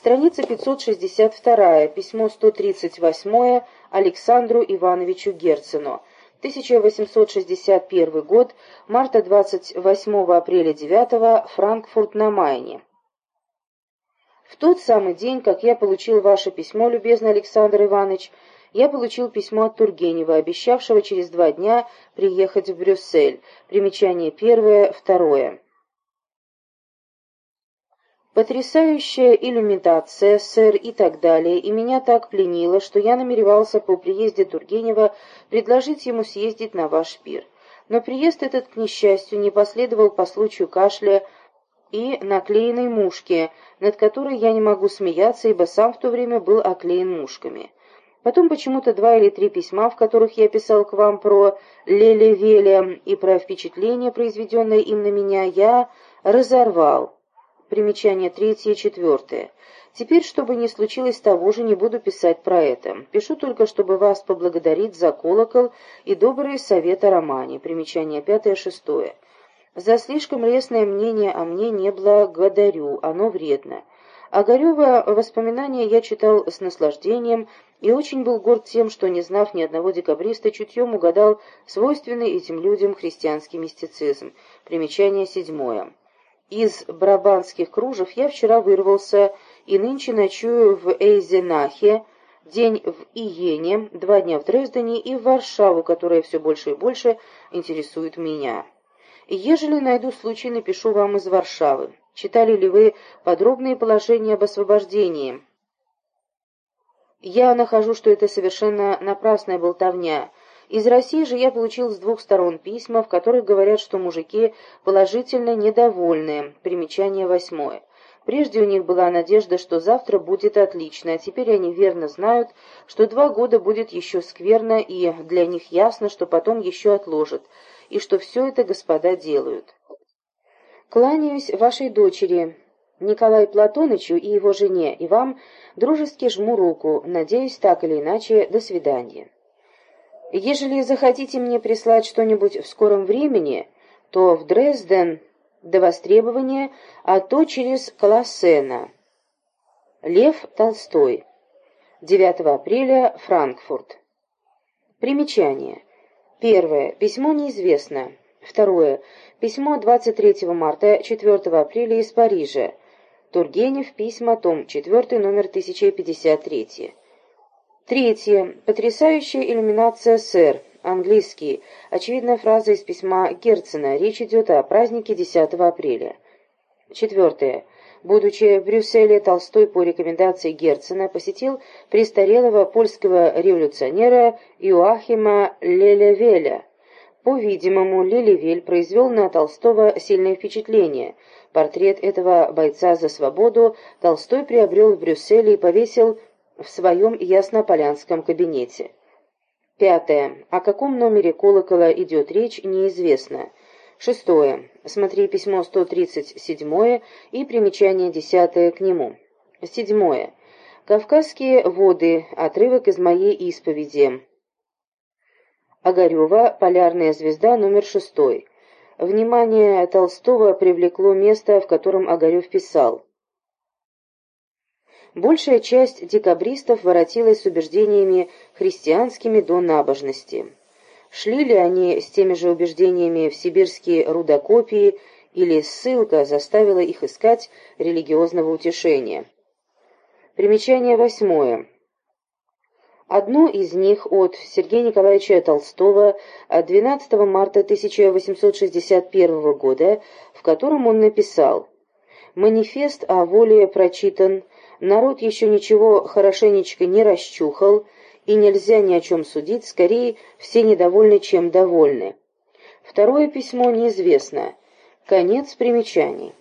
Страница 562, письмо 138 Александру Ивановичу Герцену. 1861 год, марта 28 апреля 9 Франкфурт на Майне. В тот самый день, как я получил ваше письмо, любезный Александр Иванович, я получил письмо от Тургенева, обещавшего через два дня приехать в Брюссель. Примечание первое, второе. Потрясающая иллюминация, сэр, и так далее, и меня так пленило, что я намеревался по приезде Тургенева предложить ему съездить на ваш пир. Но приезд этот, к несчастью, не последовал по случаю кашля и наклеенной мушки, над которой я не могу смеяться, ибо сам в то время был оклеен мушками. Потом почему-то два или три письма, в которых я писал к вам про Леле-Веле и про впечатление, произведенное им на меня, я разорвал. Примечание третье и четвертое. Теперь, чтобы не случилось того же, не буду писать про это. Пишу только, чтобы вас поблагодарить за колокол и добрые советы о романе. Примечание пятое и шестое. За слишком лестное мнение о мне не благодарю, оно вредно. Огарева воспоминания я читал с наслаждением и очень был горд тем, что, не знав ни одного декабриста, чутьем угадал свойственный этим людям христианский мистицизм. Примечание седьмое. Из брабанских кружев я вчера вырвался и нынче ночую в Эйзенахе, день в Иене, два дня в Дрездене и в Варшаву, которая все больше и больше интересует меня. Ежели найду случай, напишу вам из Варшавы. Читали ли вы подробные положения об освобождении? Я нахожу, что это совершенно напрасная болтовня, из России же я получил с двух сторон письма, в которых говорят, что мужики положительно недовольны. Примечание восьмое. Прежде у них была надежда, что завтра будет отлично, а теперь они верно знают, что два года будет еще скверно, и для них ясно, что потом еще отложат, и что все это господа делают. Кланяюсь вашей дочери, Николаю Платонычу и его жене, и вам дружески жму руку, надеюсь, так или иначе, до свидания. Ежели захотите мне прислать что-нибудь в скором времени, то в Дрезден до востребования, а то через Колоссена. Лев Толстой. 9 апреля, Франкфурт. Примечание. Первое. Письмо неизвестно. Второе. Письмо 23 марта 4 апреля из Парижа. Тургенев. Письма. Том 4. Номер 1053. Третье. Потрясающая иллюминация сэр. Английский. Очевидная фраза из письма Герцена. Речь идет о празднике 10 апреля. Четвертое. Будучи в Брюсселе, Толстой по рекомендации Герцена посетил престарелого польского революционера Иоахима Лелевеля. По-видимому, Лелевель произвел на Толстого сильное впечатление. Портрет этого бойца за свободу Толстой приобрел в Брюсселе и повесил в своем яснополянском кабинете. Пятое. О каком номере колокола идет речь, неизвестно. Шестое. Смотри письмо 137 и примечание 10 к нему. Седьмое. Кавказские воды. Отрывок из моей исповеди. Огарева. Полярная звезда. Номер шестой. Внимание Толстого привлекло место, в котором Огарев писал. Большая часть декабристов воротилась с убеждениями христианскими до набожности. Шли ли они с теми же убеждениями в сибирские рудокопии, или ссылка заставила их искать религиозного утешения? Примечание восьмое. Одно из них от Сергея Николаевича Толстого от 12 марта 1861 года, в котором он написал «Манифест о воле прочитан народ еще ничего хорошенечко не расчухал, и нельзя ни о чем судить, скорее все недовольны, чем довольны. Второе письмо неизвестно. Конец примечаний.